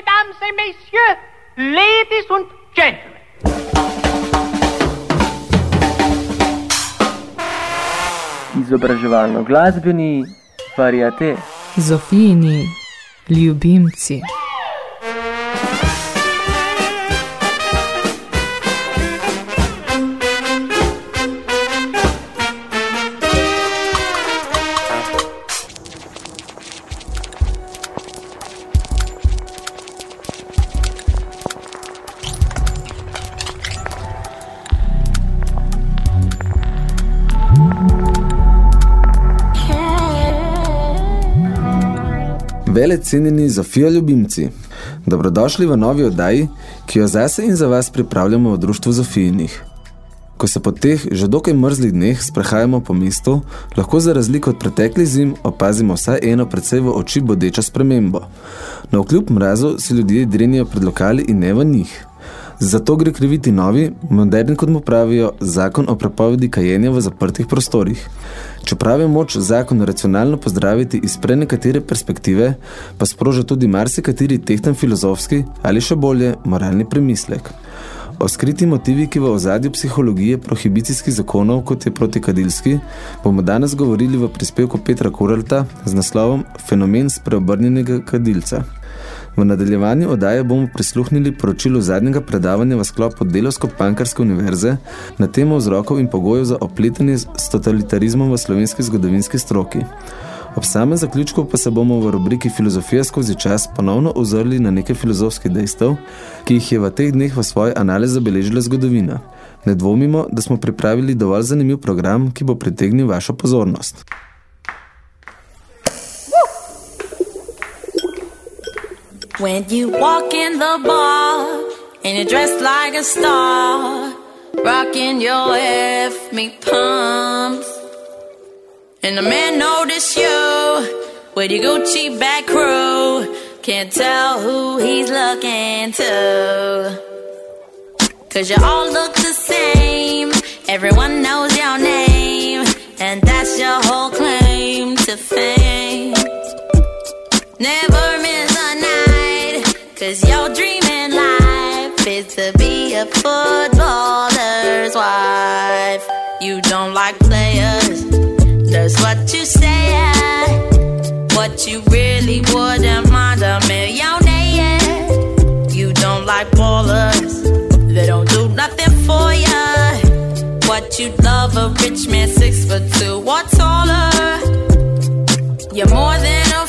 mesdames et messieurs, ladies and gentlemen. Izobraževalno glasbeni variate. Zofijini ljubimci. Vele cenjeni Zofija ljubimci, dobrodošli v novi oddaji, ki jo zase in za vas pripravljamo v društvu Zofijinih. Ko se po teh že dokaj mrzlih dneh sprehajamo po mestu, lahko za razliko od preteklih zim opazimo vsaj eno predvsej v oči bodečo spremembo. Na vkljub mrazu si ljudje drenijo pred lokali in ne v njih. Zato gre kriviti novi, moderni kot mu pravijo, zakon o prepovedi kajenja v zaprtih prostorih. Čeprav je moč zakon racionalno pozdraviti iz pre nekatere perspektive, pa sproža tudi marsikateri tehten filozofski ali še bolje moralni premislek. O skriti motivi, ki v ozadju psihologije prohibicijskih zakonov, kot je protikadilski, bomo danes govorili v prispevku Petra Kuralta z naslovom Fenomen spreobrnjenega kadilca. V nadaljevanju oddaje bomo prisluhnili poročilu zadnjega predavanja v sklopu Delovsko-Pankarske univerze na temo vzrokov in pogojev za opletanje s totalitarizmom v slovenski zgodovinski stroki. Ob samem zaključku pa se bomo v rubriki Filozofija skozi čas ponovno ozrli na nekaj filozofskih dejstev, ki jih je v teh dneh v svoji analiz zabeležila zgodovina. Ne dvomimo, da smo pripravili dovolj zanimiv program, ki bo pritegnil vašo pozornost. When you walk in the bar and you're dressed like a star, rocking your F me pumps, and the man notice you with your Gucci back crew, can't tell who he's looking to. Cause you all look the same, everyone knows your name, and that's your whole claim to fame. Never cause your dream in life is to be a footballer's wife. You don't like players, that's what you say. What you really wouldn't mind a millionaire. You don't like ballers, they don't do nothing for ya. What you love a rich man, six foot two or taller. You're more than a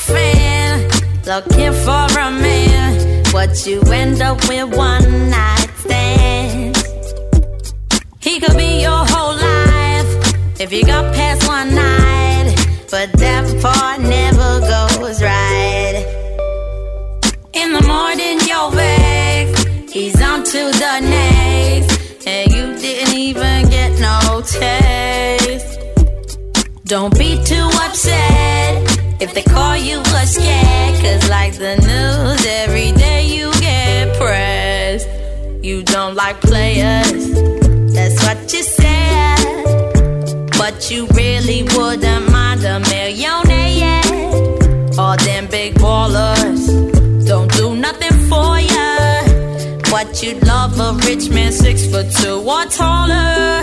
looking for a man. What you end up with one night stands. He could be your whole life if you got past one night, but that part never goes right. In the morning, you're vexed, he's on to the next, and you didn't even get no taste. Don't be too upset if they call you a scared, cause like the news, every day you get pressed. You don't like players, that's what you said. But you really wouldn't mind a millionaire. All them big ballers don't do nothing for ya. What you'd love a rich man, six foot two or taller.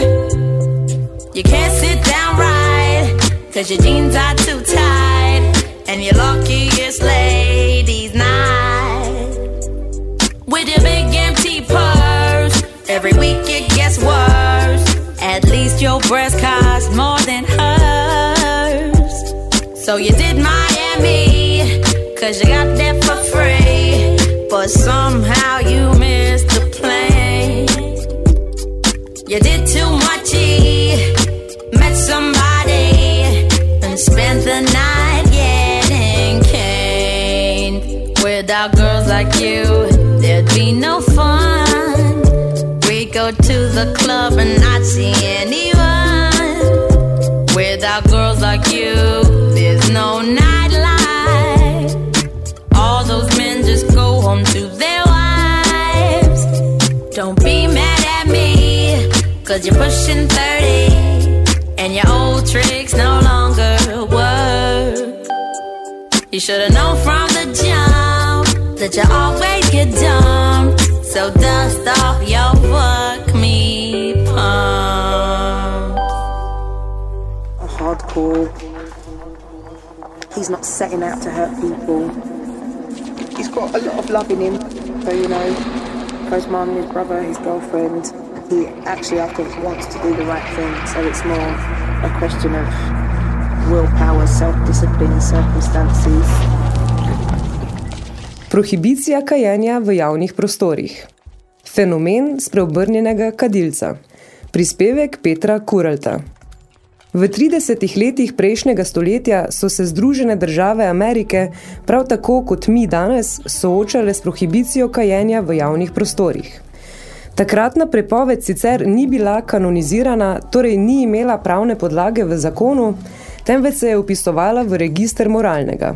You can't sit down right, cause your jeans are too tight. And your luckiest ladies night. With your big empty purse, every week it gets worse. At least your breast costs more than hers. So you did Miami, cause you got that for free. But somehow you missed the plane. You did too much, met somebody, and spent the night go to the club and not see anyone. Without girls like you, there's no nightlife. All those men just go home to their wives. Don't be mad at me, cause you're pushing 30 and your old tricks no longer work. You should've known from the jump, that you always get dumped. So dust off your fuck me pump. hardcore. He's not setting out to hurt people. He's got a lot of love in him. So, you know, his mum, his brother, his girlfriend, he actually afterwards wants to do the right thing. So it's more a question of willpower, self-discipline, circumstances. Prohibicija kajenja v javnih prostorih. Fenomen spreobrnjenega kadilca. Prispevek Petra Kuralta. V 30 letih prejšnjega stoletja so se Združene države Amerike, prav tako kot mi danes, soočale s prohibicijo kajenja v javnih prostorih. Takratna prepoved sicer ni bila kanonizirana, torej ni imela pravne podlage v zakonu, temveč se je upisovala v register moralnega.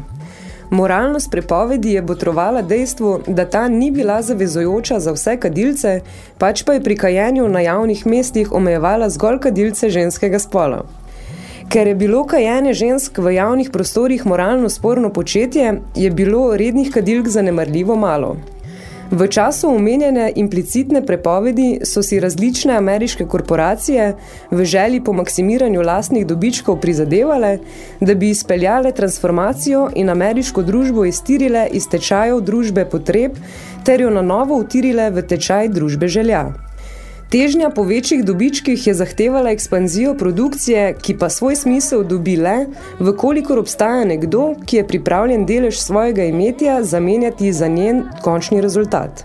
Moralnost prepovedi je botrovala dejstvu, da ta ni bila zavezojoča za vse kadilce, pač pa je pri kajenju na javnih mestih omejevala zgolj kadilce ženskega spola. Ker je bilo kajenje žensk v javnih prostorih moralno sporno početje, je bilo rednih kadilk zanemarljivo malo. V času omenjene implicitne prepovedi so si različne ameriške korporacije v želji po maksimiranju lastnih dobičkov prizadevale, da bi izpeljale transformacijo in ameriško družbo iztirile iz tečajev družbe potreb ter jo na novo utirile v tečaj družbe želja. Težnja po večjih dobičkih je zahtevala ekspanzijo produkcije, ki pa svoj smisel dobi le, vkolikor obstaja nekdo, ki je pripravljen delež svojega imetja zamenjati za njen končni rezultat.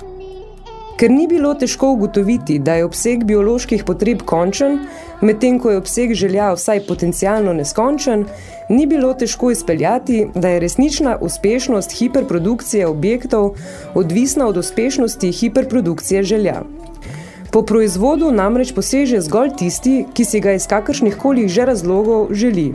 Ker ni bilo težko ugotoviti, da je obseg bioloških potreb končen, medtem ko je obseg želja vsaj potencialno neskončen, ni bilo težko izpeljati, da je resnična uspešnost hiperprodukcije objektov odvisna od uspešnosti hiperprodukcije želja. Po proizvodu namreč poseže zgolj tisti, ki si ga iz kakršnih kolih že razlogov želi.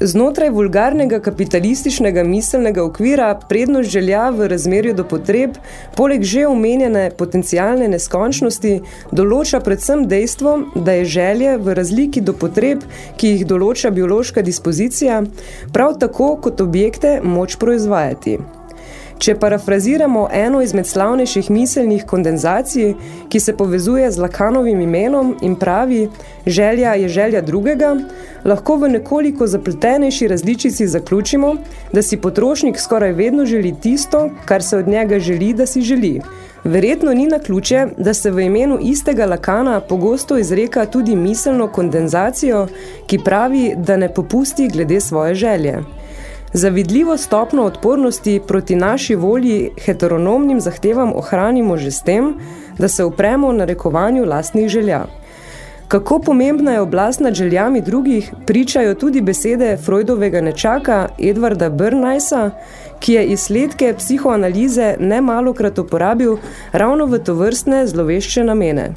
Znotraj vulgarnega kapitalističnega miselnega okvira prednost želja v razmerju do potreb, poleg že omenjene potencialne neskončnosti, določa predvsem dejstvo, da je želje v razliki do potreb, ki jih določa biološka dispozicija, prav tako kot objekte moč proizvajati. Če parafraziramo eno izmed slavnejših miselnih kondenzacij, ki se povezuje z Lakanovim imenom in pravi želja je želja drugega, lahko v nekoliko zapletenejši različici zaključimo, da si potrošnik skoraj vedno želi tisto, kar se od njega želi, da si želi. Verjetno ni naključje, da se v imenu istega Lakana pogosto izreka tudi miselno kondenzacijo, ki pravi, da ne popusti glede svoje želje. Zavidljivo stopno odpornosti proti naši volji heteronomnim zahtevam ohranimo že s tem, da se upremo na rekovanju lastnih želja. Kako pomembna je oblast nad željami drugih, pričajo tudi besede Freudovega nečaka Edvarda Bernaysa, ki je izsledke psihoanalize nemalokrat uporabil ravno v tovrstne zlovešče namene.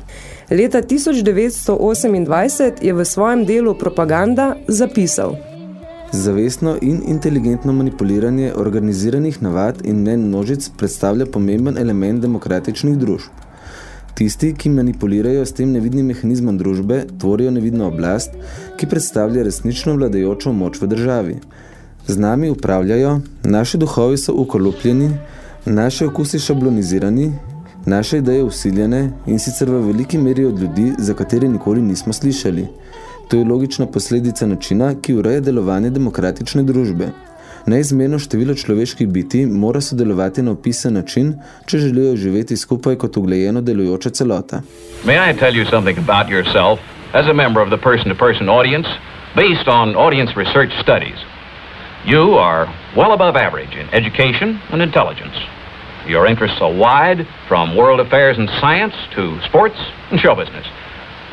Leta 1928 je v svojem delu Propaganda zapisal – Zavestno in inteligentno manipuliranje organiziranih navad in mnen množic predstavlja pomemben element demokratičnih družb. Tisti, ki manipulirajo s tem nevidnim mehanizmom družbe, tvorijo nevidno oblast, ki predstavlja resnično vladajočo moč v državi. Z nami upravljajo, naši duhovi so ukolupljeni, naše okusi šablonizirani, naše ideje usiljene in sicer v veliki meri od ljudi, za kateri nikoli nismo slišali. To je logična posledica načina, ki ureje delovanje demokratične družbe. Neizmerno število človeških biti mora sodelovati na opisan način, če želijo živeti skupaj kot uglejeno delujoča celota. May I tell you something about yourself as a member of the person-to-person -person audience based on audience research studies? You are well above average in education and intelligence. Your interests are wide, from world affairs and science to sports and show business.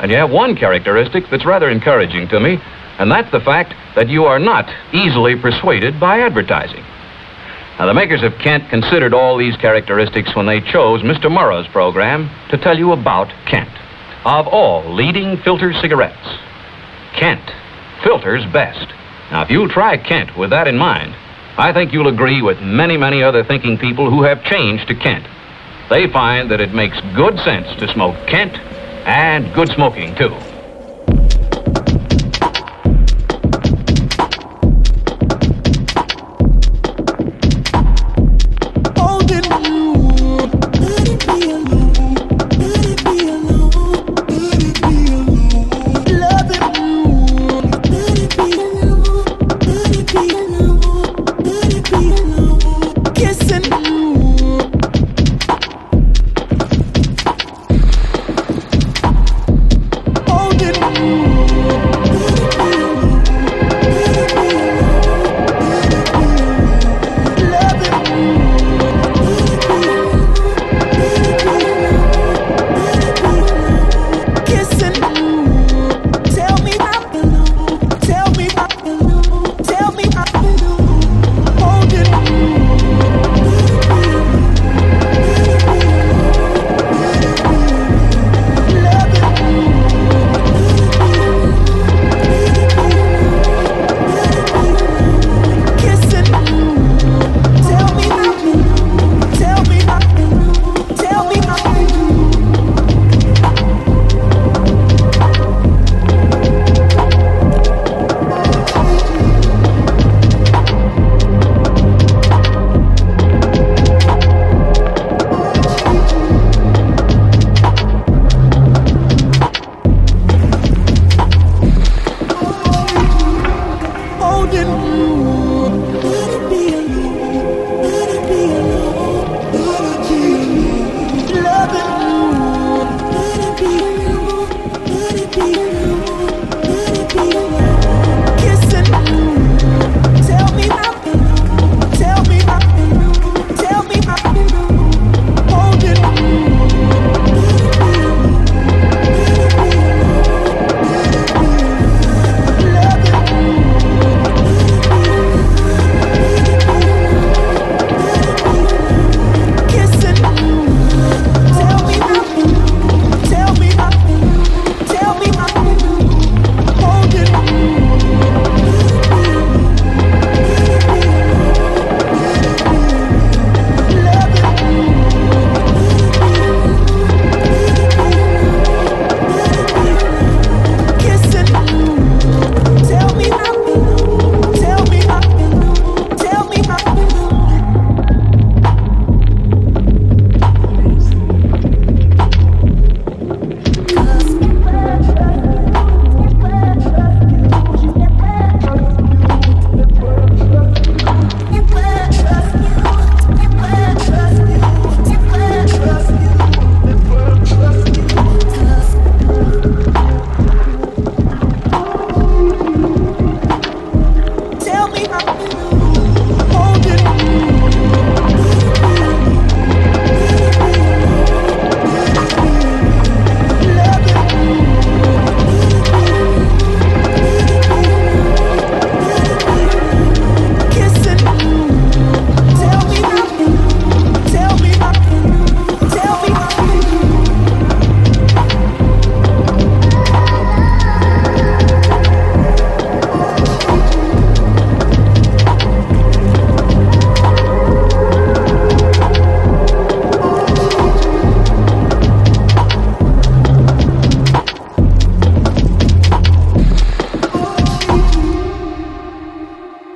And you have one characteristic that's rather encouraging to me, and that's the fact that you are not easily persuaded by advertising. Now, the makers of Kent considered all these characteristics when they chose Mr. Morrow's program to tell you about Kent. Of all leading filter cigarettes, Kent filters best. Now, if you'll try Kent with that in mind, I think you'll agree with many, many other thinking people who have changed to Kent. They find that it makes good sense to smoke Kent and good smoking, too.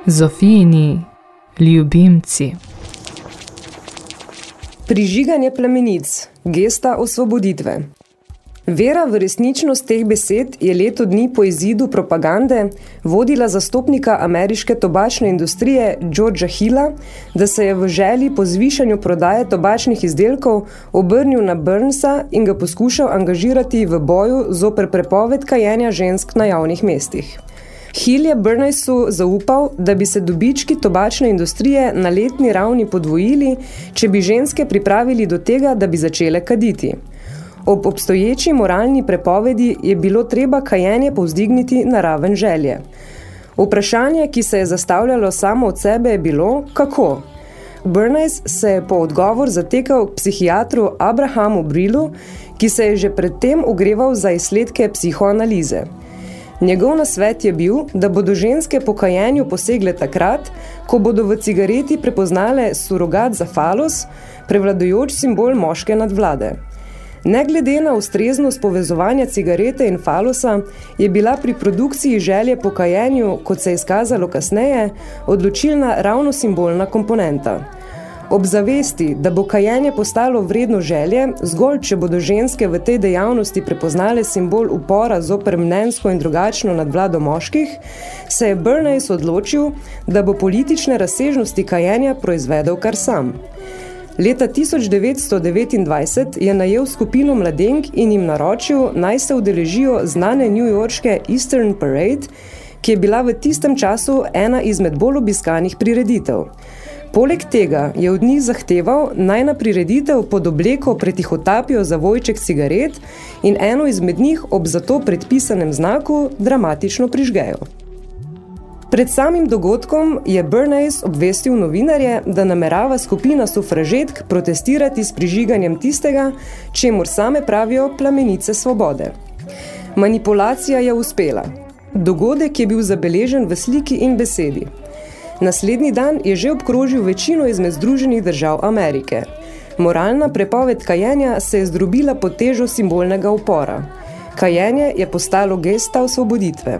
Zofijini ljubimci. Prižiganje plamenic, gesta osvoboditve. Vera v resničnost teh besed je leto dni po izidu propagande vodila zastopnika ameriške tobačne industrije Georgea Hilla, da se je v želji po zvišanju prodaje tobačnih izdelkov obrnil na Burnsa in ga poskušal angažirati v boju zoper prepoved kajenja žensk na javnih mestih. Hill je Burnaysu zaupal, da bi se dobički tobačne industrije na letni ravni podvojili, če bi ženske pripravili do tega, da bi začele kaditi. Ob obstoječi moralni prepovedi je bilo treba kajenje povzdigniti na raven želje. Vprašanje, ki se je zastavljalo samo od sebe, je bilo, kako? Bernays se je po odgovor zatekal k psihiatru Abrahamu Brilu, ki se je že predtem ogreval za izsledke psihoanalize. Njegov nasvet je bil, da bodo ženske po kajenju posegle takrat, ko bodo v cigareti prepoznale surogat za falos, prevladujoč simbol moške nadvlade. Ne glede na ustreznost povezovanja cigarete in falosa, je bila pri produkciji želje po kajenju, kot se je izkazalo kasneje, odločilna ravno simbolna komponenta. Ob zavesti, da bo kajenje postalo vredno želje, zgolj če bodo ženske v tej dejavnosti prepoznale simbol upora zoper mnensko in drugačno nadvlado moških, se je Bernays odločil, da bo politične razsežnosti kajenja proizvedel kar sam. Leta 1929 je najel skupino mladenk in jim naročil, naj se udeležijo znane newyorške Eastern Parade, ki je bila v tistem času ena izmed bolj obiskanih prireditev. Poleg tega je od njih zahteval, naj na prireditev pod obleko pretihotapijo zavojček cigaret in eno izmed njih ob zato predpisanem znaku dramatično prižgejo. Pred samim dogodkom je Bernays obvestil novinarje, da namerava skupina sufražetk protestirati s prižiganjem tistega, čemur same pravijo plamenice svobode. Manipulacija je uspela. Dogodek je bil zabeležen v sliki in besedi. Naslednji dan je že obkrožil večino izmed Združenih držav Amerike. Moralna prepoved kajenja se je zdrobila pod težo simbolnega upora. Kajenje je postalo gesta osvoboditve.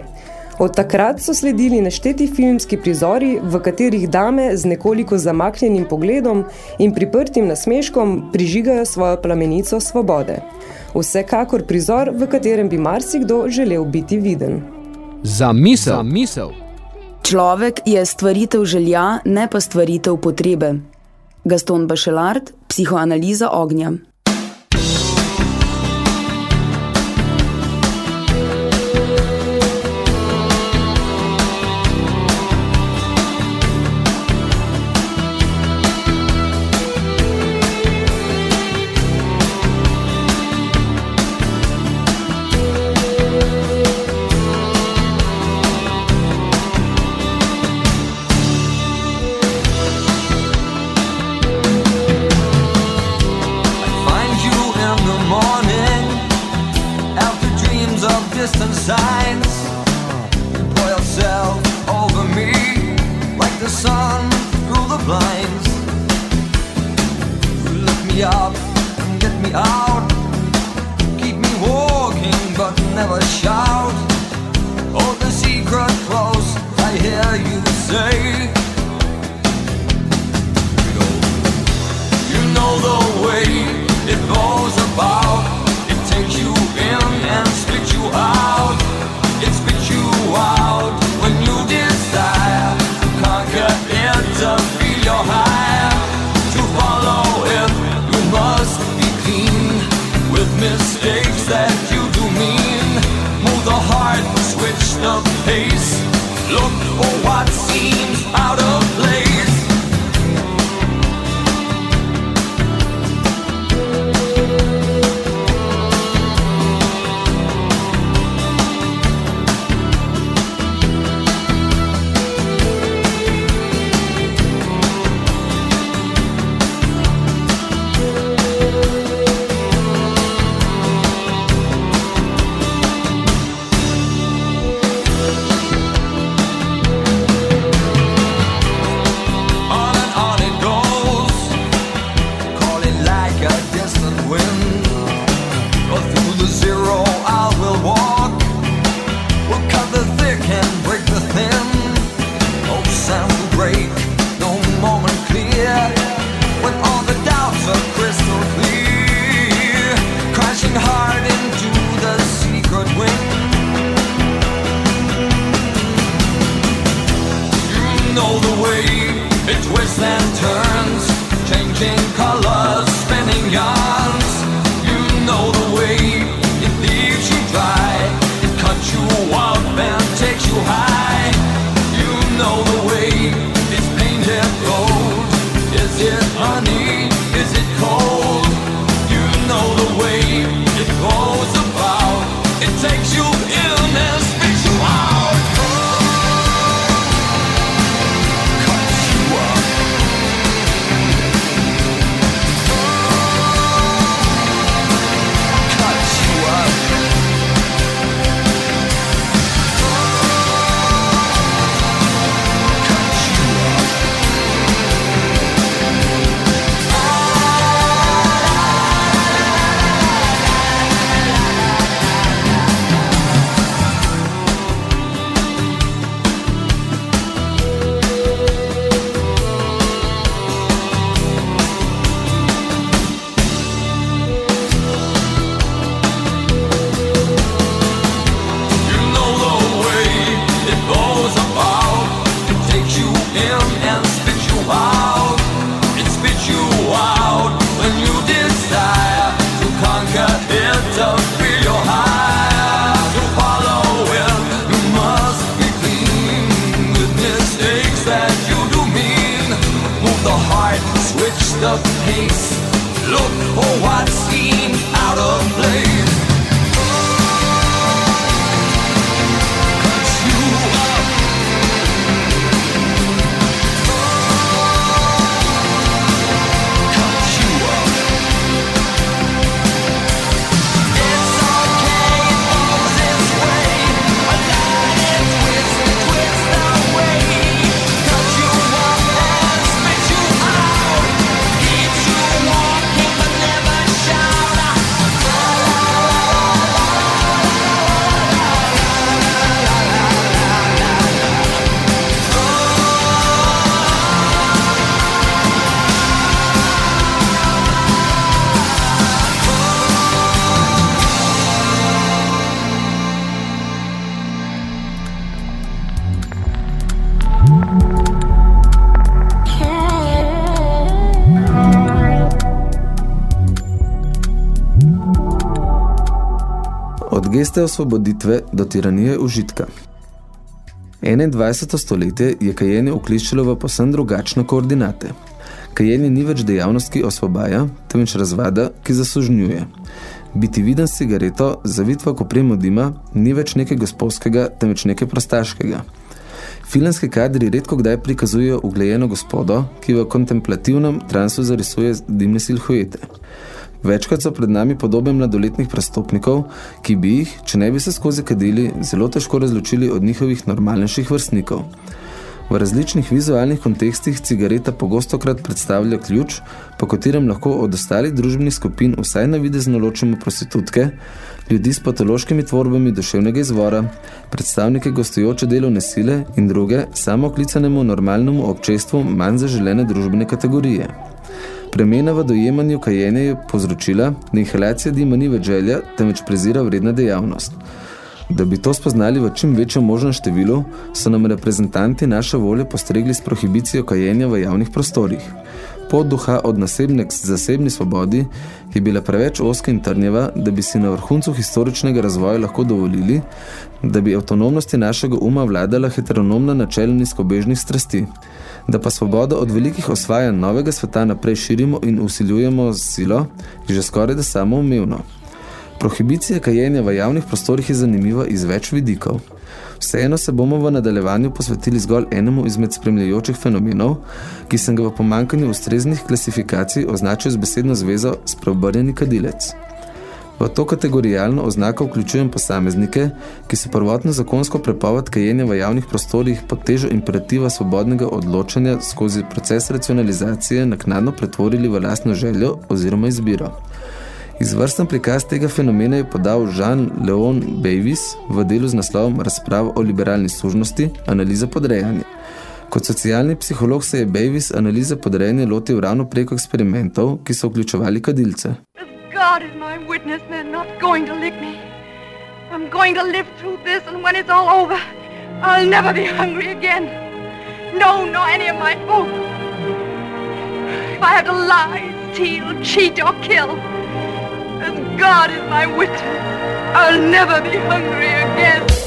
Od takrat so sledili nešteti filmski prizori, v katerih dame z nekoliko zamaknjenim pogledom in priprtim nasmeškom prižigajo svojo plamenico svobode. Vsekakor prizor, v katerem bi marsikdo želel biti viden. Za misel. Za misel. Človek je stvaritev želja, ne pa stvaritev potrebe. Gaston Bachelard, psihoanaliza ognja. Geste osvoboditve do tiranije užitka. 21. stoletje je kajenje vkliščilo v posem drugačne koordinate. Kajenje ni več dejavnost, ki osvobaja, temveč razvada, ki zasužnjuje. Biti viden s cigareto, zavit v kopremo dima, ni več nekaj gospodskega, temveč nekaj prostaškega. Filmski kadri redko kdaj prikazujejo uglejeno gospodo, ki v kontemplativnem transu zarisuje dimne silhuete. Večkrat so pred nami podobe mladoletnih prestopnikov, ki bi jih, če ne bi se skozi kadili, zelo težko razločili od njihovih normalnejših vrstnikov. V različnih vizualnih kontekstih cigareta pogostokrat predstavlja ključ, po katerem lahko od ostalih družbenih skupin vsaj navidezno ločimo prostitutke, ljudi s patološkimi tvorbami duševnega izvora, predstavnike gostujoče delovne sile in druge samoklicanemu normalnemu občestvu manj zaželene družbene kategorije. Premena v dojemanju kajenja je povzročila, da inhalacija dima ni več želja, temveč prezira vredna dejavnost. Da bi to spoznali v čim večjem možnem številu, so nam reprezentanti naše volje postregli s prohibicijo kajenja v javnih prostorih. Pot duha od nasebne k zasebni svobodi je bila preveč oska in trnjeva, da bi si na vrhuncu historičnega razvoja lahko dovolili, da bi avtonomnosti našega uma vladala heteronomna načela nizkobežnih strasti, da pa svobodo od velikih osvajanj novega sveta naprej širimo in usiljujemo z silo, je že skoraj da samoumevno. Prohibicija kajenja v javnih prostorih je zanimiva iz več vidikov. Vseeno se bomo v nadaljevanju posvetili zgolj enemu izmed spremljajočih fenomenov, ki sem ga v pomankanju ustreznih klasifikacij označil z besedno zvezo spreobrnjeni kadilec. V to kategorijalno oznako vključujem posameznike, ki so prvotno zakonsko prepoved kajenja v javnih prostorih pod težo imperativa svobodnega odločanja skozi proces racionalizacije naknadno pretvorili v lastno željo oziroma izbiro. Izvrsten prikaz tega fenomena je podal Jean-Leon Bavis v delu z naslovom Razprav o liberalni služnosti, analiza podrejanja. Kot socialni psiholog se je Bavis analize podrejanja lotil ravno preko eksperimentov, ki so vključevali kadilce. God is my witness, they're not going to lick me. I'm going to live through this, and when it's all over, I'll never be hungry again. No, nor any of my folk. If I have to lie, steal, cheat, or kill, as God is my witness, I'll never be hungry again.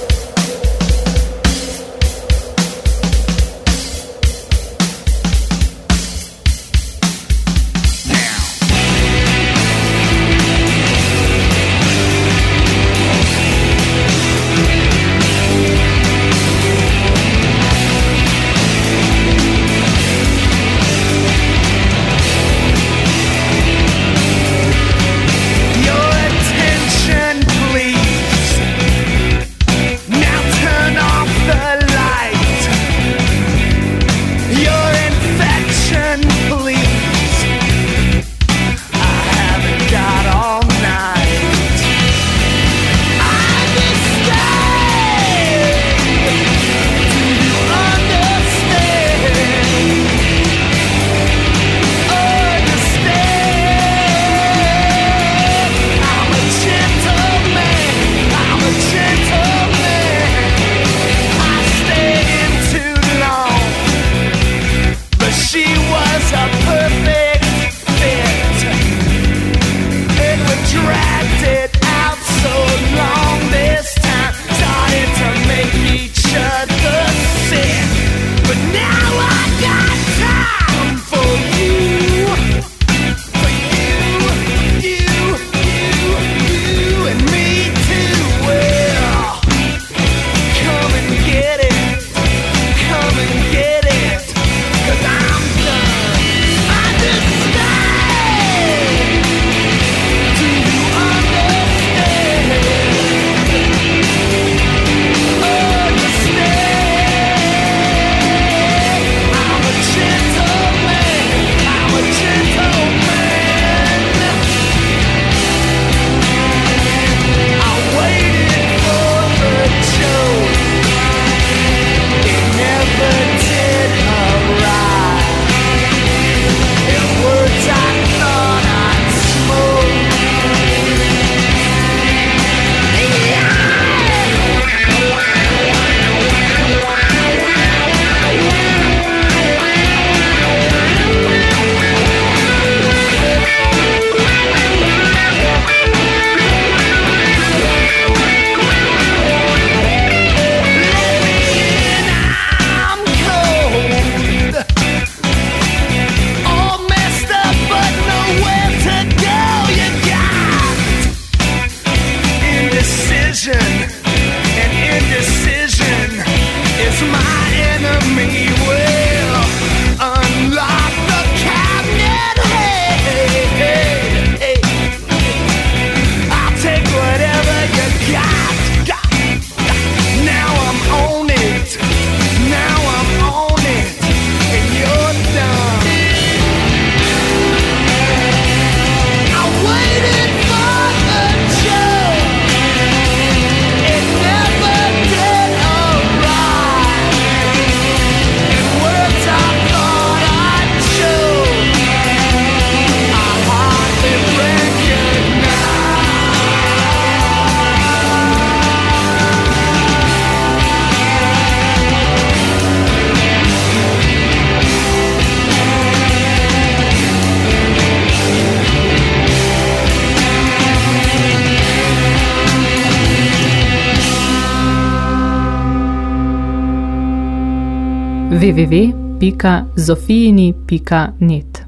www.zofijini.net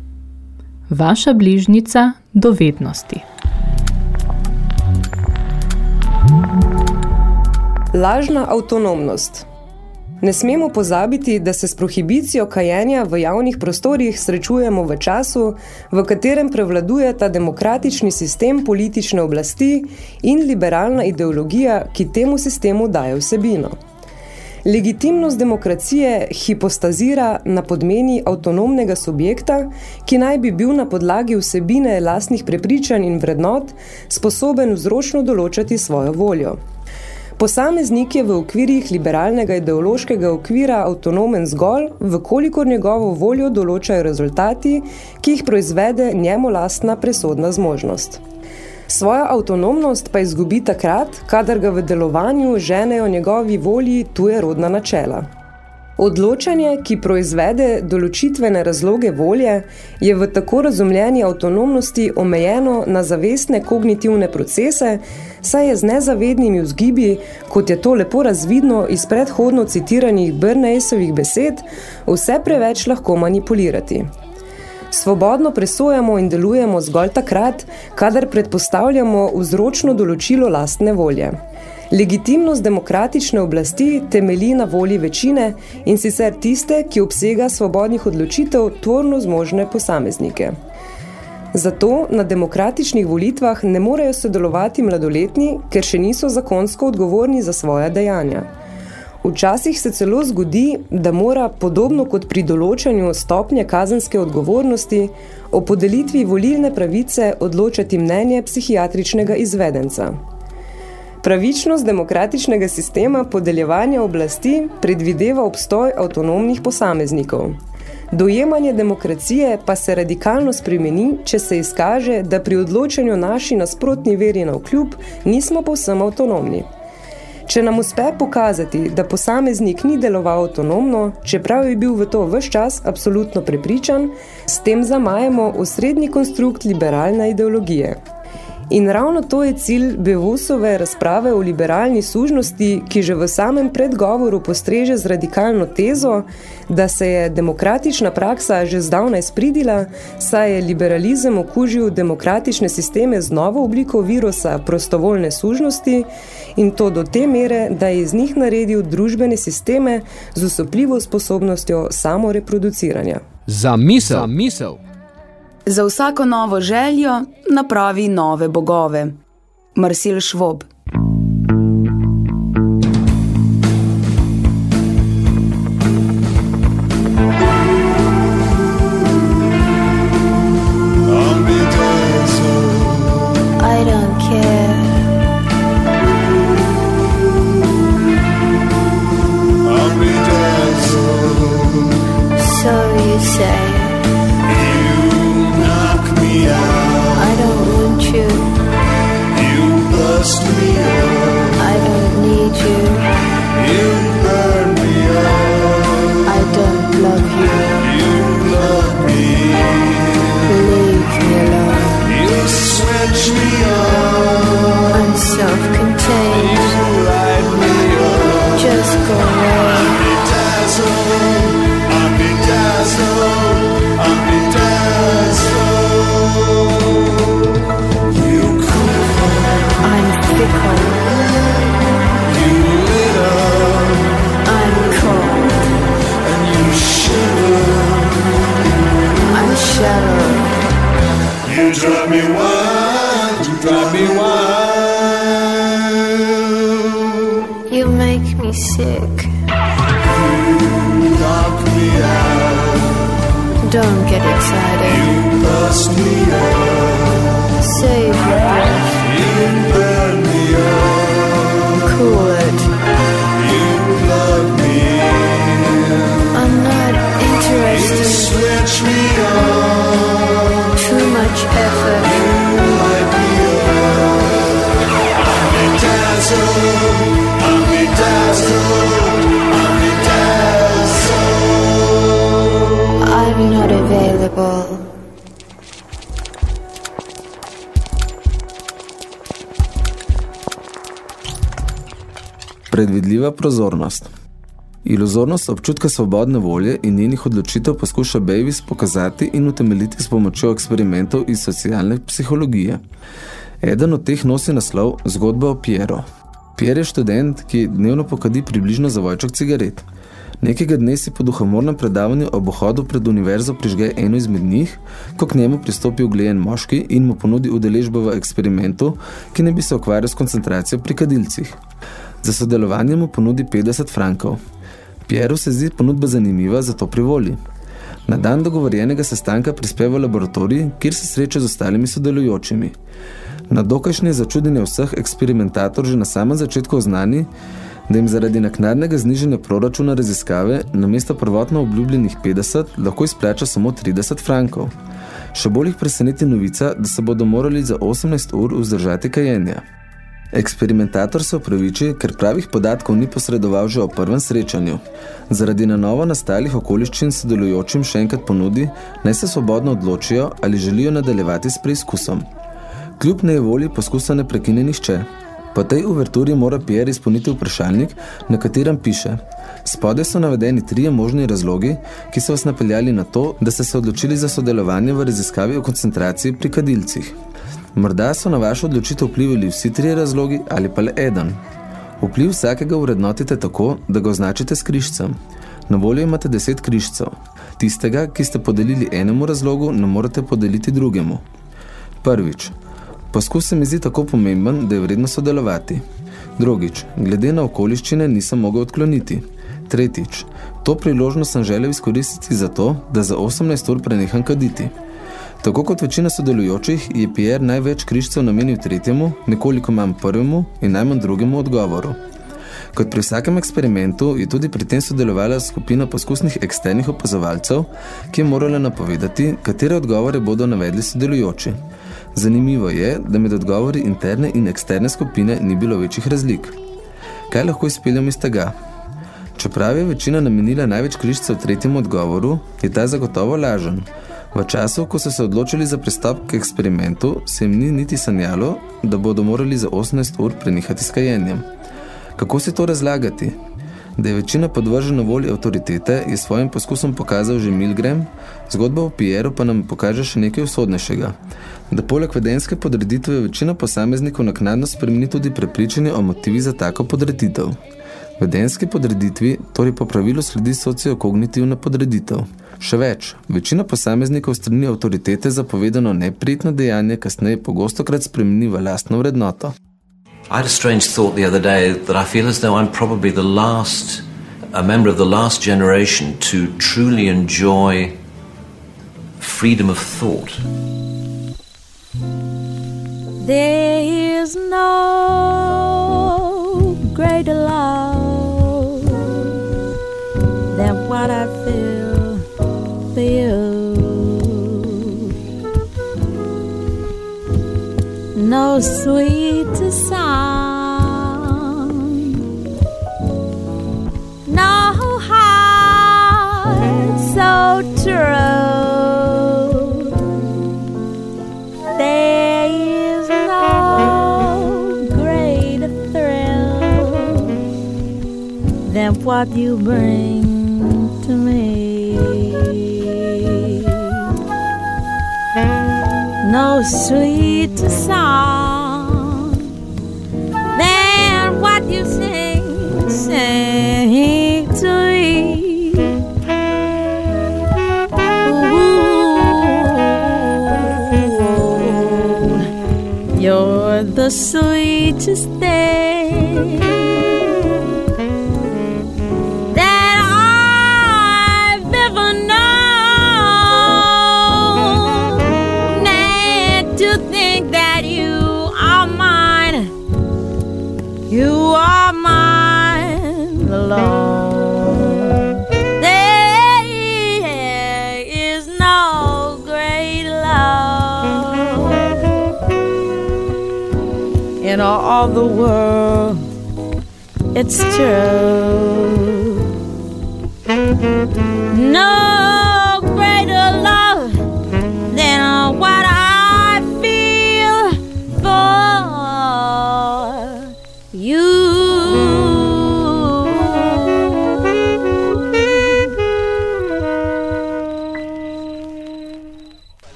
Vaša bližnica do vednosti. Lažna avtonomnost Ne smemo pozabiti, da se s prohibicijo kajenja v javnih prostorih srečujemo v času, v katerem prevladuje ta demokratični sistem politične oblasti in liberalna ideologija, ki temu sistemu daje vsebino. Legitimnost demokracije hipostazira na podmeni avtonomnega subjekta, ki naj bi bil na podlagi vsebine lastnih prepričanj in vrednot sposoben vzročno določati svojo voljo. Posameznik je v okvirih liberalnega ideološkega okvira avtonomen zgolj, vkolikor njegovo voljo določajo rezultati, ki jih proizvede njemu lastna presodna zmožnost. Svojo avtonomnost pa izgubi takrat, kadar ga v delovanju ženejo njegovi volji tuje rodna načela. Odločanje, ki proizvede določitvene razloge volje, je v tako razumljeni avtonomnosti omejeno na zavestne kognitivne procese, saj je z nezavednimi vzgibi, kot je to lepo razvidno iz predhodno citiranih Bernaysovih besed, vse preveč lahko manipulirati. Svobodno presojamo in delujemo zgolj takrat, kadar predpostavljamo vzročno določilo lastne volje. Legitimnost demokratične oblasti temelji na volji večine in sicer tiste, ki obsega svobodnih odločitev tvorno zmožne posameznike. Zato na demokratičnih volitvah ne morejo sodelovati mladoletni, ker še niso zakonsko odgovorni za svoja dejanja. Včasih se celo zgodi, da mora, podobno kot pri določanju stopnje kazenske odgovornosti, o podelitvi volilne pravice odločati mnenje psihiatričnega izvedenca. Pravičnost demokratičnega sistema podeljevanja oblasti predvideva obstoj avtonomnih posameznikov. Dojemanje demokracije pa se radikalno spremeni, če se izkaže, da pri odločanju naši nasprotni veri na vkljub nismo povsem avtonomni. Če nam uspe pokazati, da posameznik ni deloval avtonomno, čeprav je bil v to ves čas absolutno prepričan, s tem zamajemo osrednji konstrukt liberalne ideologije. In ravno to je cilj Bevusove razprave o liberalni sužnosti, ki že v samem predgovoru postreže z radikalno tezo, da se je demokratična praksa že zdavnaj spridila, saj je liberalizem okužil demokratične sisteme z novo obliko virusa prostovoljne sužnosti in to do te mere, da je iz njih naredil družbene sisteme z usopljivo sposobnostjo samoreproduciranja. Za misel. Za misel. Za vsako novo željo napravi nove bogove. Marcel Švob. Predvidljiva prozornost Iluzornost občutka svobodne volje in njenih odločitev poskuša Bavis pokazati in utemeljiti s pomočjo eksperimentov iz socialne psihologije. Eden od teh nosi naslov Zgodba o Piero. Pierre je študent, ki dnevno pokadi približno zavojček cigaret. Nekega dne si po duhomornem predavanju ob ohodu pred univerzo prižge eno izmed njih, ko k njemu pristopi uglejen moški in mu ponudi udeležbo v eksperimentu, ki ne bi se ukvarjal s koncentracijo pri kadilcih. Za sodelovanje mu ponudi 50 frankov. Pieru se zdi ponudba zanimiva, zato privoli. Na dan dogovorjenega sestanka prispeva v laboratorij, kjer se sreča z ostalimi sodelujočimi. Na dokajšnje začudenje vseh eksperimentator že na samem začetku oznani, da jim zaradi naknadnega znižanja proračuna raziskave namesto prvotno obljubljenih 50 lahko izplača samo 30 frankov. Še bolj jih preseneti novica, da se bodo morali za 18 ur vzdržati kajenja. Eksperimentator se upraviči, ker pravih podatkov ni posredoval že o prvem srečanju. Zaradi na novo nastalih okoliščin sodelujočim še enkrat ponudi, naj se svobodno odločijo ali želijo nadaljevati s preizkusom. Kljub nejevoli poskusa ne prekine nihče. Po tej uverturi mora Pierre izpolniti vprašalnik, na katerem piše Spode so navedeni trije možni razlogi, ki so vas napeljali na to, da ste se odločili za sodelovanje v raziskavi o koncentraciji pri kadilcih. Morda so na vašo odločitev vplivali vsi trije razlogi ali pa le eden. Vpliv vsakega urednotite tako, da ga označite s križcem. Na voljo imate deset križcev. Tistega, ki ste podelili enemu razlogu, ne morete podeliti drugemu. Prvič. Poskus se mi zdi tako pomemben, da je vredno sodelovati. Drugič. Glede na okoliščine nisem mogel odkloniti. Tretjič. To priložnost sem želel izkoristiti za to, da za 18 ur preneham kaditi. Tako kot večina sodelujočih, je Pierre največ križcev namenil tretjemu, nekoliko manj prvemu in najmanj drugemu odgovoru. Kot pri vsakem eksperimentu je tudi pri tem sodelovala skupina poskusnih eksternih opazovalcev, ki je morala napovedati, katere odgovore bodo navedli sodelujoči. Zanimivo je, da med odgovori interne in eksterne skupine ni bilo večjih razlik. Kaj lahko izpeljamo iz tega? Čeprav je večina namenila največ križcev tretjemu odgovoru, je ta zagotovo lažen. V času, ko so se odločili za pristop k eksperimentu, se jim ni niti sanjalo, da bodo morali za 18 ur prenehati s kajenjem. Kako se to razlagati? Da je večina podvržena volji avtoritete, je svojim poskusom pokazal že Milgram, zgodba o Pieru pa nam pokaže še nekaj usodnejšega. Da poleg vedenske podreditve večina posameznikov naknadno spremeni tudi prepričanje o motivi za tako podreditev. Vedenski podreditvi torej po pravilu sledi sociokognitivna podreditev. Še več, večina posameznikov strani avtoritete zapovedano neprijetno dejanje kasneje pogostokrat spremeni v lastno vrednoto. I had a strange thought the other day that I feel as though I'm probably the last, a member of the last generation to truly enjoy freedom of thought. There is no greater love than what I feel No sweeter sound, no heart so true. There is no greater thrill than what you bring to me. No sweeter song than what you sing, sing to me. Ooh, you're the sweetest thing all the world. It's true. No greater love than what I feel for you.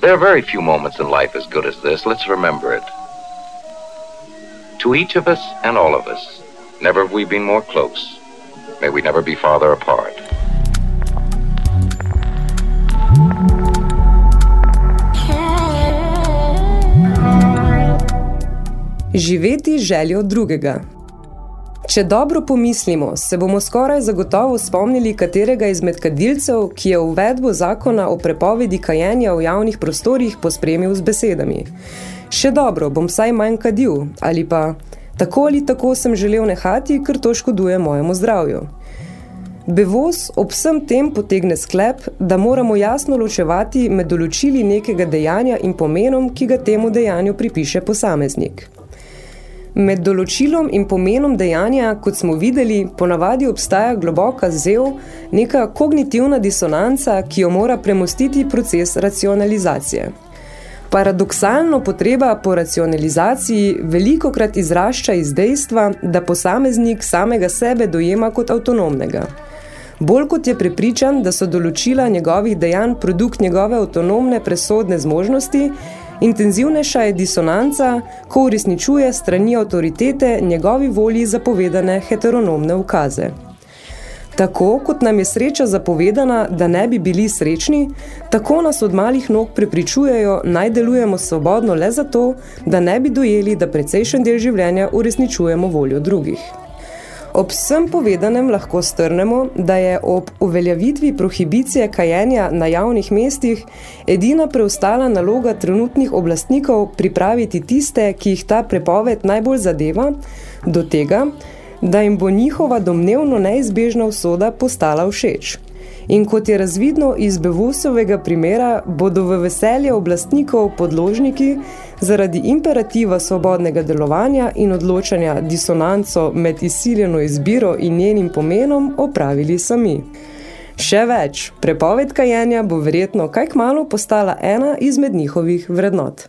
There are very few moments in life as good as this. Let's remember it. To each of us and all of us, never have we been more close. May we never be farther apart. Živeti željo drugega. Če dobro pomislimo, se bomo skoraj zagotovo spomnili katerega izmed kadilcev, ki je uvedbo zakona o prepovedi kajenja v javnih prostorih pospremil z besedami. Še dobro, bom vsaj manj kadil, ali pa tako ali tako sem želel nehati, ker to škoduje mojemu zdravju. Bevoz ob vsem tem potegne sklep, da moramo jasno ločevati med določili nekega dejanja in pomenom, ki ga temu dejanju pripiše posameznik. Med določilom in pomenom dejanja, kot smo videli, ponavadi obstaja globoka zev, neka kognitivna disonanca, ki jo mora premostiti proces racionalizacije. Paradoksalno potreba po racionalizaciji velikokrat izrašča iz dejstva, da posameznik samega sebe dojema kot avtonomnega. Bolj kot je prepričan, da so določila njegovih dejanj produkt njegove avtonomne presodne zmožnosti, intenzivnejša je disonanca, ko uresničuje strani avtoritete njegovi volji zapovedane heteronomne ukaze. Tako, kot nam je sreča zapovedana, da ne bi bili srečni, tako nas od malih nog prepričujejo, naj delujemo svobodno le zato, da ne bi dojeli, da precejšen del življenja uresničujemo voljo drugih. Ob vsem povedanem lahko strnemo, da je ob uveljavitvi prohibicije kajenja na javnih mestih edina preostala naloga trenutnih oblastnikov pripraviti tiste, ki jih ta prepoved najbolj zadeva, do tega, da jim bo njihova domnevno neizbežna usoda postala všeč. In kot je razvidno iz Bevusovega primera, bodo v veselje oblastnikov podložniki zaradi imperativa svobodnega delovanja in odločanja disonanco med izsiljeno izbiro in njenim pomenom opravili sami. Še več, prepoved kajenja bo verjetno kaj kmalo postala ena izmed njihovih vrednot.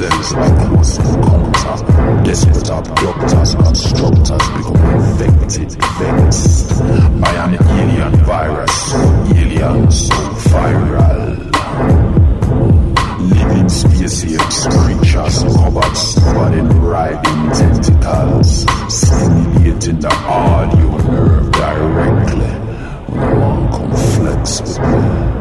service like that was comatose Guess without doctors constructors, become infected events. I am alien virus, alien so viral Living species, creatures covered, covered in writhing tentacles, stimulating the audio nerve directly. No one conflicts with me.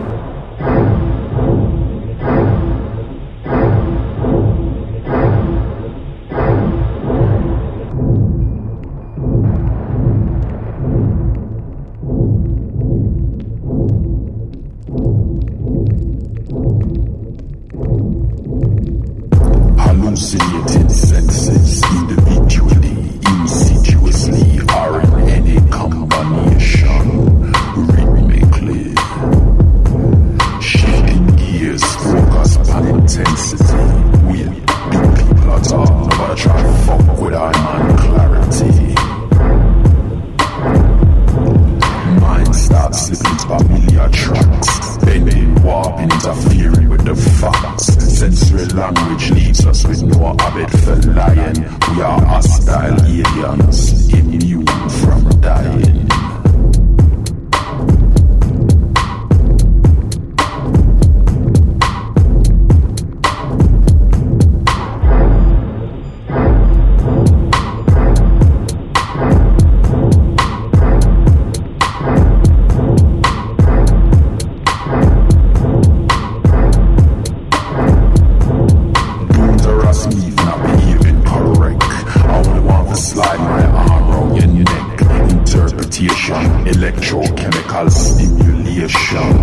Electrochemical stimulation.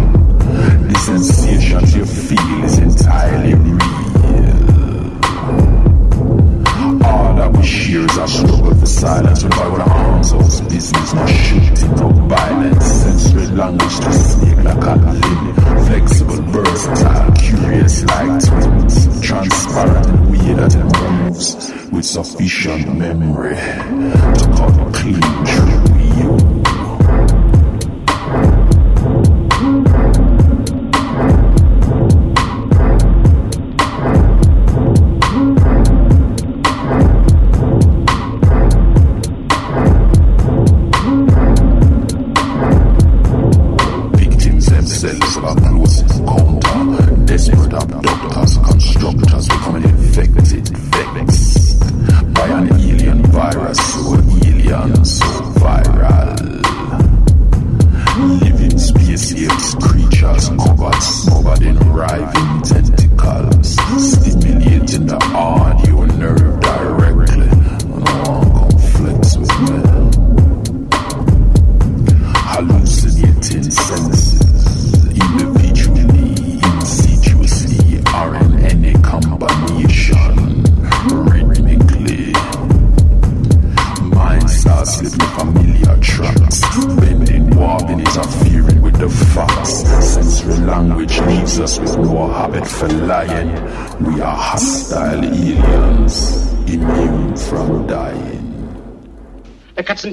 The sensations you feel is entirely real. All that we share is a struggle for silence. When I with arms out, business, no shooting, no violence, sensory language to snake like a limb. Flexible, versatile, curious like twins. Transparent in way that it moves with sufficient memory to cut clean through you.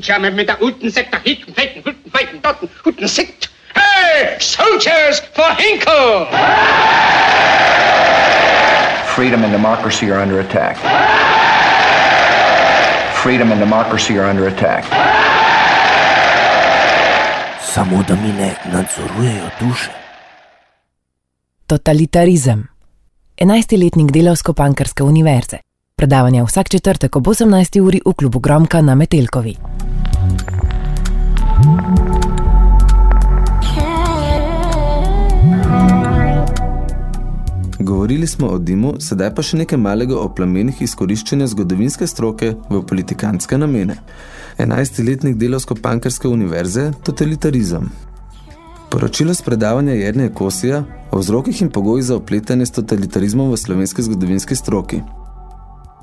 Katzenschirme mit der guten Sekt nach hinten, feiten, guten, feiten, dotten, guten Sekt. Hey, soldiers for Hinkle! Freedom and democracy are under attack. Freedom and democracy are under attack. Samo da mi ne nadzorujejo duše. Totalitarizem. 11. letnik Delavsko-Pankrske univerze. Predavanja vsak četrtek ob 18. uri v klubu Gromka na Metelkovi. Govorili smo o dimu, sedaj pa še nekaj malega o plamenih izkoriščanja zgodovinske stroke v politikanske namene. 11-letnik Delovsko-Pankrske univerze Totalitarizem. Poročilo z predavanja Jerneja Kosija o vzrokih in pogojih za opletanje s totalitarizmom v slovenski zgodovinski stroki.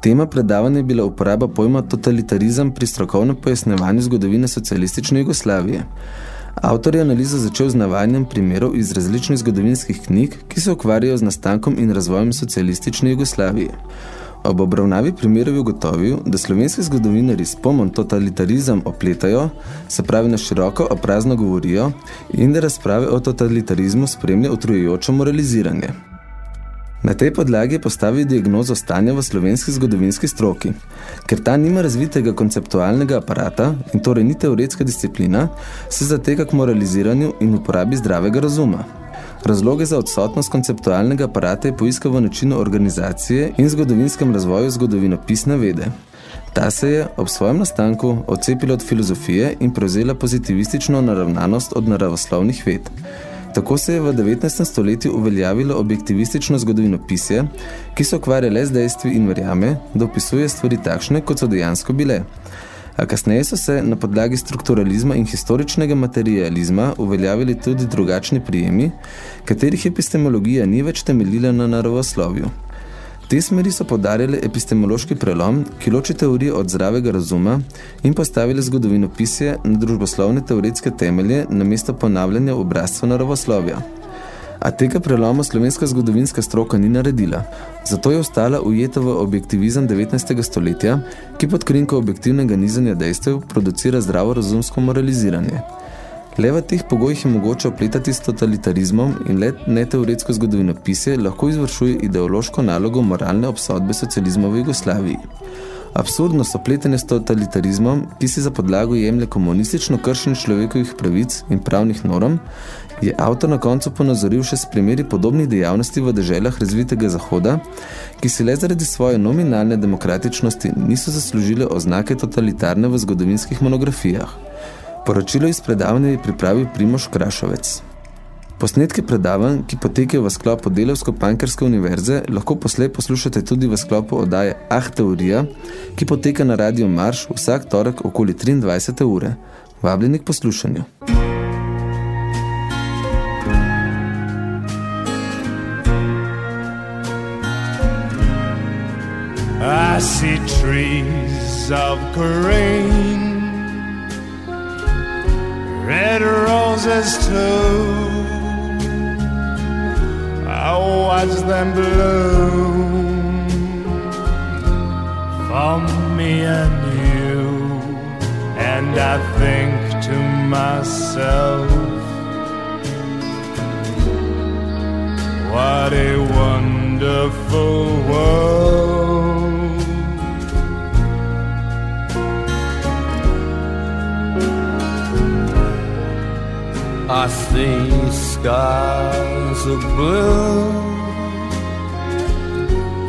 Tema predavanja je bila uporaba pojma totalitarizem pri strokovnem pojasnevanju zgodovine socialistične Jugoslavije. Avtor je analizo začel z navajanjem primerov iz različnih zgodovinskih knjig, ki se ukvarjajo z nastankom in razvojem socialistične Jugoslavije. Ob obravnavi primerov je ugotovil, da slovenski zgodovinari s pomom totalitarizem opletajo, se pravi na široko oprazno govorijo in da razprave o totalitarizmu spremlja utrujujočo moraliziranje. Na tej podlagi je postavil diagnozo stanja v slovenski zgodovinski stroki. Ker ta nima razvitega konceptualnega aparata in torej ni teoretska disciplina, se zateka k moraliziranju in uporabi zdravega razuma. Razloge za odsotnost konceptualnega aparata je poiskal v načinu organizacije in zgodovinskem razvoju zgodovinopisne vede. Ta se je ob svojem nastanku odcepila od filozofije in prevzela pozitivistično naravnanost od naravoslovnih ved. Tako se je v 19. stoletju uveljavilo objektivistično zgodovinopisje, ki se ukvarja le z dejstvi in verjame, da opisuje stvari takšne, kot so dejansko bile. A kasneje so se na podlagi strukturalizma in historičnega materializma uveljavili tudi drugačni prijemi, katerih epistemologija ni več temeljila na naravoslovju. Te smeri so podarjale epistemološki prelom, ki loči teorije od zdravega razuma in postavile zgodovinopisje na družboslovne teoretske temelje namesto ponavljanja obrazstva naravoslovja. A tega preloma slovenska zgodovinska stroka ni naredila, zato je ostala ujeta v objektivizem 19. stoletja, ki pod krinko objektivnega nizanja dejstev producira zdravo razumsko moraliziranje. Le v teh pogojih je mogoče opletati s totalitarizmom in le neteoretsko zgodovinopisje lahko izvršuje ideološko nalogo moralne obsodbe socializma v Jugoslaviji. Absurdnost opletanja s totalitarizmom, ki si za podlago jemlje komunistično kršenje človekovih pravic in pravnih norm, je avtor na koncu ponazoril še s primeri podobnih dejavnosti v deželah razvitega Zahoda, ki si le zaradi svoje nominalne demokratičnosti niso zaslužile oznake totalitarne v zgodovinskih monografijah. Poročilo iz predavanja je pripravil Primož Krašovec. Posnetke predavanj, ki potekajo v sklopu Delavsko-Pankerske univerze, lahko poslej poslušate tudi v sklopu oddaje Ah Teorija, ki poteka na Radio Marš vsak torek okoli 23. ure. Vabljeni k poslušanju. I see trees of green, red roses. too. I watch them bloom for me and you, and I think to myself, what a wonderful world. I see skies of blue,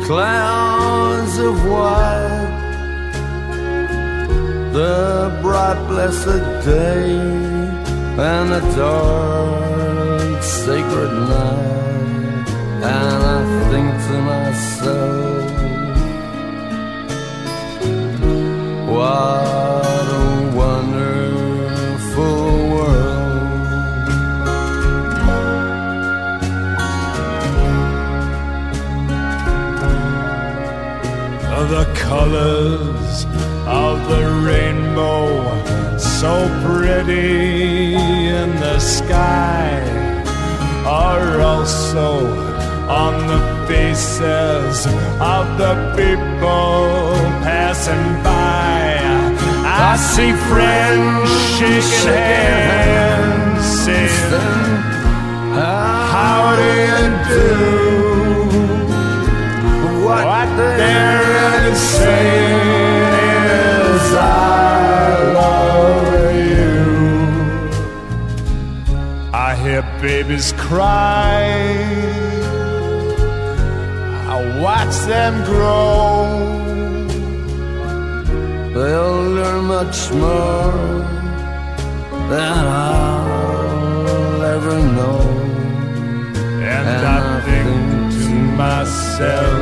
clouds of white, the bright blessed day, and the dark sacred night, and I think to myself, what the colors of the rainbow so pretty in the sky are also on the faces of the people passing by. I see friends shaking hands, saying, How do you do? What, they're saying is I love you. I hear babies cry. I watch them grow. They'll learn much more than I'll ever know. And, I, think to myself.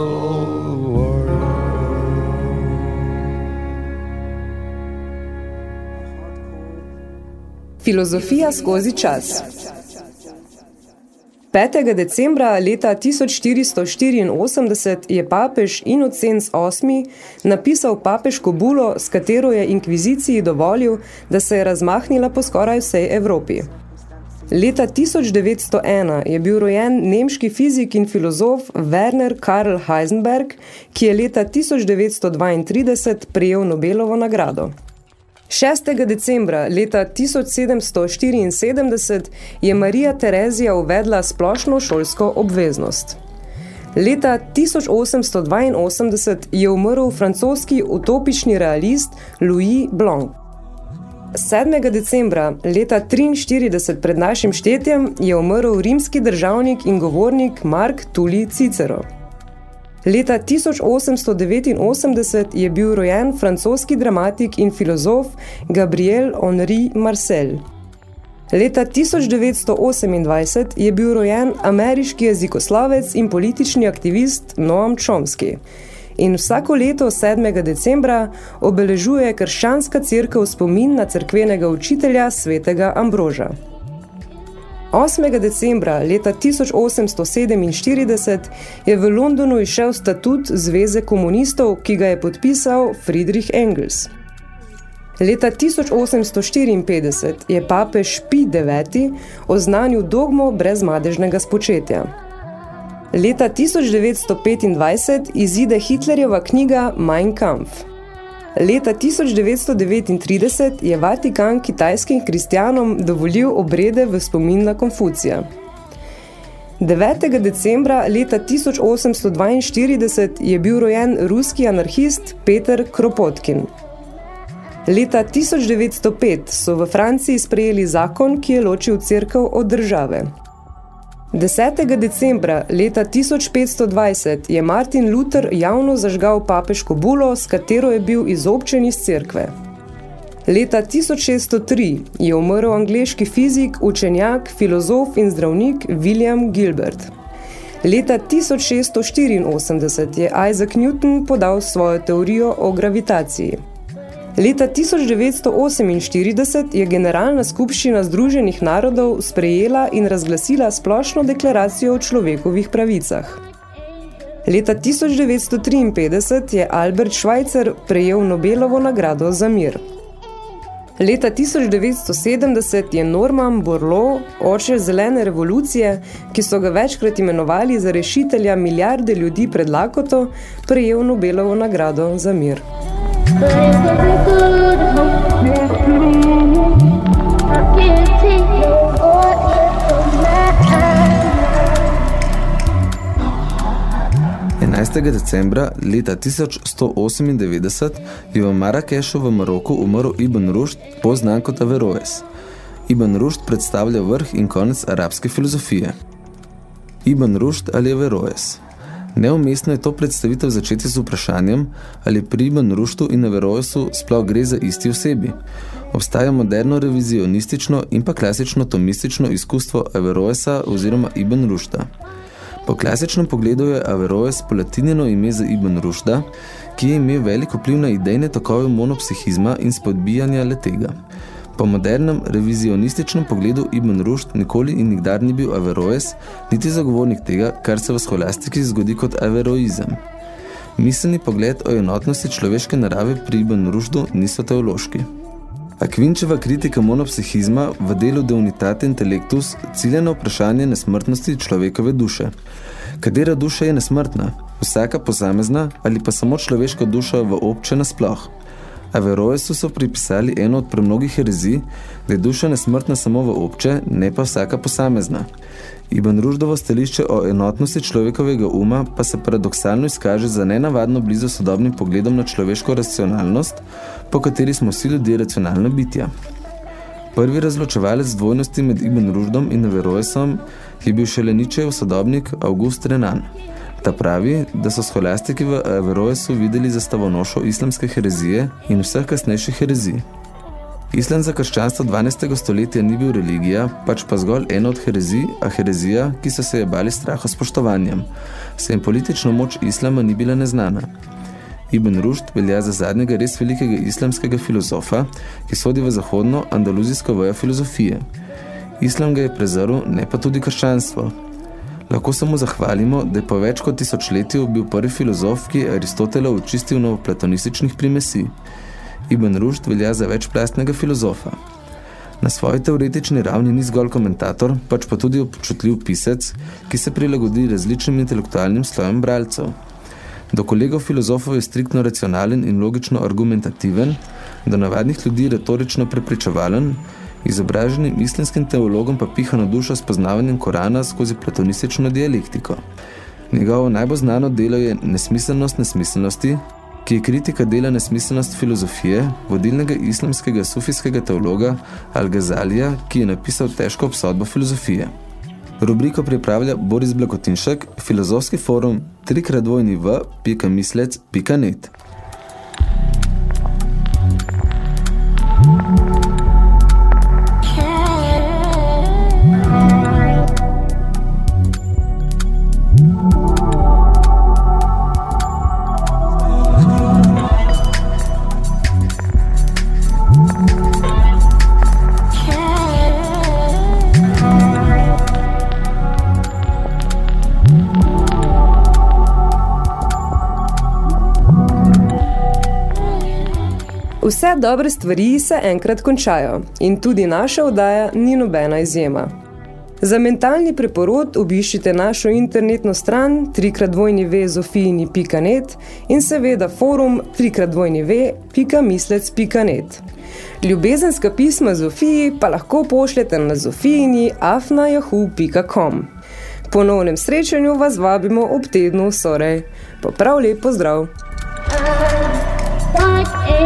Filozofija skozi čas 5. decembra leta 1484 je papež Inocenc VIII napisal papeško bulo, s katero je inkviziciji dovolil, da se je razmahnila po skoraj vsej Evropi. Leta 1901 je bil rojen nemški fizik in filozof Werner Karl Heisenberg, ki je leta 1932 prejel Nobelovo nagrado. 6. decembra leta 1774 je Marija Terezija uvedla splošno šolsko obveznost. Leta 1882 je umrl francoski utopični realist Louis Blanc. 7. decembra leta 43 pred našim štetjem je umrl rimski državnik in govornik Mark Tully Cicero. Leta 1889 je bil rojen francoski dramatik in filozof Gabriel Henri Marcel. Leta 1928 je bil rojen ameriški jezikoslavec in politični aktivist Noam Chomsky. In vsako leto 7. decembra obeležuje krščanska cerkev spomin na cerkvenega učitelja svetega Ambroža. 8. decembra leta 1847 je v Londonu išel statut Zveze komunistov, ki ga je podpisal Friedrich Engels. Leta 1854 je papež Pi IX oznanil dogmo brezmadežnega spočetja. Leta 1925 izide Hitlerjeva knjiga Mein Kampf. Leta 1939 je Vatikan kitajskim kristjanom dovolil obrede v spomin na Konfucija. 9. decembra leta 1842 je bil rojen ruski anarhist Peter Kropotkin. Leta 1905 so v Franciji sprejeli zakon, ki je ločil cerkev od države. 10. decembra leta 1520 je Martin Luther javno zažgal papeško bulo, s katero je bil izobčen iz cerkve. Leta 1603 je umrl angleški fizik, učenjak, filozof in zdravnik William Gilbert. Leta 1684 je Isaac Newton podal svojo teorijo o gravitaciji. Leta 1948 je Generalna skupščina Združenih narodov sprejela in razglasila splošno deklaracijo o človekovih pravicah. Leta 1953 je Albert Schweitzer prejel Nobelovo nagrado za mir. Leta 1970 je Norman Borlaug, oče zelene revolucije, ki so ga večkrat imenovali za rešitelja milijarde ljudi pred lakoto, prejel Nobelovo nagrado za mir. Decembra leta 1198 je v Marakešu v Maroku umrl Ibn Rušd, poznan kot Averroes. Ibn Rušd predstavlja vrh in konec arabske filozofije. Ibn Rušd ali Averroes Neumestno je to predstavitev začeti z vprašanjem, ali pri Ibn Ruštu in Averroesu sploh gre za isti osebi. Obstaja moderno revizionistično in pa klasično tomistično izkustvo Averroesa oziroma Ibn Rušta. Po klasičnem pogledu je Averroes polatinjeno ime za Ibn Rušda, ki je imel veliko vpliv na idejne tokove monopsihizma in spodbijanja letega. Po modernem revizionističnem pogledu Ibn Rušd nikoli in nikdar ni bil Averroes, niti zagovornik tega, kar se v scholastiki zgodi kot Averroizem. Miselni pogled o enotnosti človeške narave pri Ibn Rušdu niso teološki. Akvinčeva kritika monopsihizma v delu De unitate intellectus cilja na vprašanje nesmrtnosti človekove duše. Katera duša je nesmrtna? Vsaka posamezna ali pa samo človeška duša v obče nasploh? Averroesu so pripisali eno od premnogih herezij, da je duša nesmrtna samo v obče, ne pa vsaka posamezna. Ibn Ruždovo stališče o enotnosti človekovega uma pa se paradoksalno izkaže za nenavadno blizu sodobnim pogledom na človeško racionalnost, po kateri smo vsi ljudje racionalna bitja. Prvi razločevalec dvojnosti med Ibn Ruždom in Averroesom je bil šele Ničejev sodobnik August Renan. Ta pravi, da so scholastiki v Averroesu videli zastavonošo islamske herezije in vseh kasnejših herezij. Islam za krščanstvo 12. stoletja ni bil religija, pač pa zgolj ena od herezij, a herezija, ki so se je bali straho spoštovanjem. Se jim politična moč islama ni bila neznana. Ibn Rušd velja za zadnjega res velikega islamskega filozofa, ki sodi v zahodno andaluzijsko vojo filozofije. Islam ga je prezrl, ne pa tudi krščanstvo. Lahko samo zahvalimo, da je po več kot tisočletju bil prvi filozof, ki Aristotela očistil na platonističnih primesi. Ibn Rušd velja za večplastnega filozofa. Na svoji teoretični ravni ni zgolj komentator, pač pa tudi občutljiv pisec, ki se prilagodi različnim intelektualnim slojem bralcev. Do kolegov filozofov je striktno racionalen in logično argumentativen, do navadnih ljudi retorično prepričevalen, Izobraženim islamskim teologom pa piha na dušo s poznavanjem Korana skozi platonistično dialektiko. Njegovo najbolj znano delo je Nesmiselnost nesmiselnosti, ki je kritika dela nesmiselnost filozofije vodilnega islamskega sufijskega teologa Al-Ghazalija, ki je napisal težko obsodbo filozofije. Rubriko pripravlja Boris Blagotinšek, filozofski forum 3x2v.mislec.net. dobre stvari se enkrat končajo in tudi naša oddaja ni nobena izjema. Za mentalni preporod obiščite našo internetno stran www.zofijini.net in seveda forum www.mislec.net. Ljubezenska pisma Zofiji pa lahko pošljete na zofijini.afnajahu.com. Ponovnem srečanju vas vabimo ob tednu Sorej. Pa prav lep pozdrav!